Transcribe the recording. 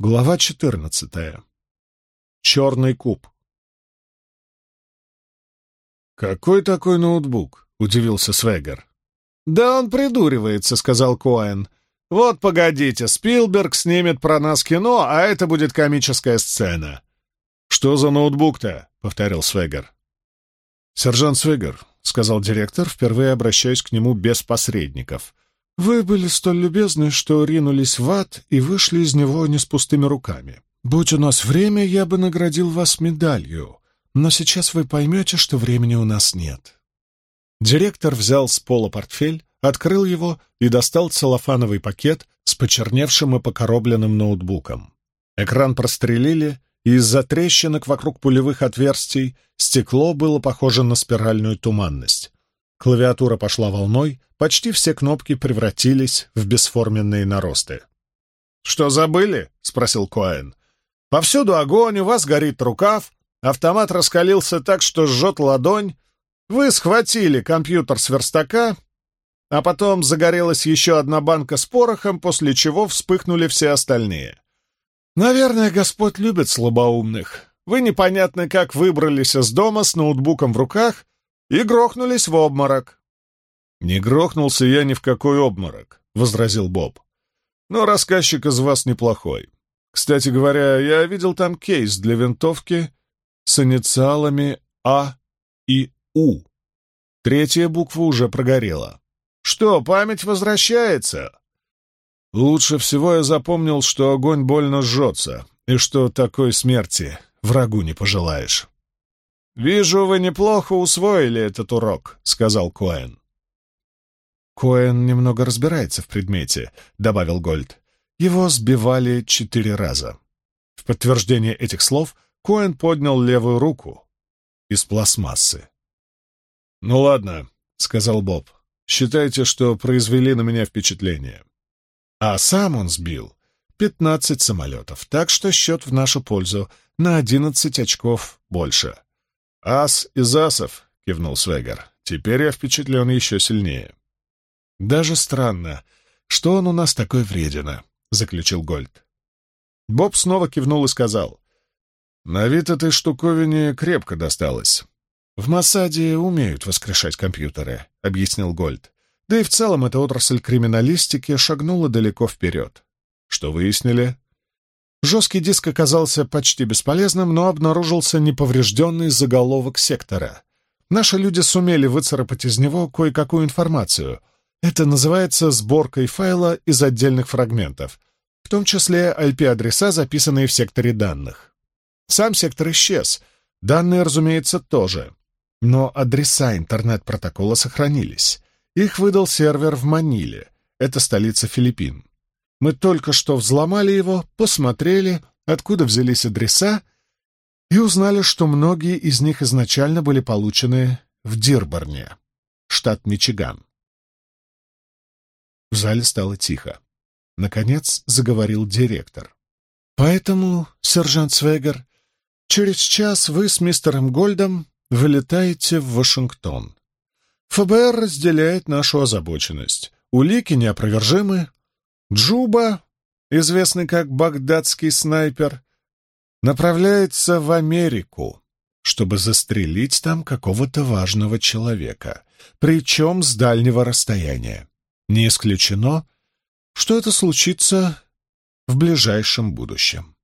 Глава четырнадцатая. Черный куб. «Какой такой ноутбук?» — удивился Свегер. «Да он придуривается», — сказал Коэн. «Вот погодите, Спилберг снимет про нас кино, а это будет комическая сцена». «Что за ноутбук-то?» — повторил Свегер. «Сержант Свегер», — сказал директор, впервые обращаясь к нему без посредников — вы были столь любезны, что ринулись в ад и вышли из него не с пустыми руками. Будь у нас время, я бы наградил вас медалью, но сейчас вы поймете, что времени у нас нет». Директор взял с пола портфель, открыл его и достал целлофановый пакет с почерневшим и покоробленным ноутбуком. Экран прострелили, и из-за трещинок вокруг пулевых отверстий стекло было похоже на спиральную туманность. Клавиатура пошла волной, почти все кнопки превратились в бесформенные наросты. «Что забыли?» — спросил Коэн. «Повсюду огонь, у вас горит рукав, автомат раскалился так, что жжет ладонь, вы схватили компьютер с верстака, а потом загорелась еще одна банка с порохом, после чего вспыхнули все остальные. Наверное, Господь любит слабоумных. Вы непонятно как выбрались из дома с ноутбуком в руках и грохнулись в обморок. «Не грохнулся я ни в какой обморок», — возразил Боб. «Но рассказчик из вас неплохой. Кстати говоря, я видел там кейс для винтовки с инициалами А и У. Третья буква уже прогорела. Что, память возвращается?» Лучше всего я запомнил, что огонь больно жжется, и что такой смерти врагу не пожелаешь. «Вижу, вы неплохо усвоили этот урок», — сказал Коэн. «Коэн немного разбирается в предмете», — добавил Гольд. «Его сбивали четыре раза». В подтверждение этих слов Коэн поднял левую руку из пластмассы. «Ну ладно», — сказал Боб. «Считайте, что произвели на меня впечатление». А сам он сбил пятнадцать самолетов, так что счет в нашу пользу на одиннадцать очков больше. «Ас из асов», — кивнул Свегер. «Теперь я впечатлен еще сильнее». «Даже странно, что он у нас такой вредина», — заключил Гольд. Боб снова кивнул и сказал. «На вид этой штуковине крепко досталось». «В Масаде умеют воскрешать компьютеры», — объяснил Гольд. «Да и в целом эта отрасль криминалистики шагнула далеко вперед». «Что выяснили?» Жесткий диск оказался почти бесполезным, но обнаружился неповрежденный заголовок сектора. Наши люди сумели выцарапать из него кое-какую информацию. Это называется сборкой файла из отдельных фрагментов, в том числе IP-адреса, записанные в секторе данных. Сам сектор исчез, данные, разумеется, тоже. Но адреса интернет-протокола сохранились. Их выдал сервер в Маниле, это столица Филиппин. Мы только что взломали его, посмотрели, откуда взялись адреса, и узнали, что многие из них изначально были получены в Дирборне, штат Мичиган. В зале стало тихо. Наконец заговорил директор. «Поэтому, сержант Свегер, через час вы с мистером Гольдом вылетаете в Вашингтон. ФБР разделяет нашу озабоченность. Улики неопровержимы, Джуба, известный как багдадский снайпер, направляется в Америку, чтобы застрелить там какого-то важного человека, причем с дальнего расстояния. Не исключено, что это случится в ближайшем будущем.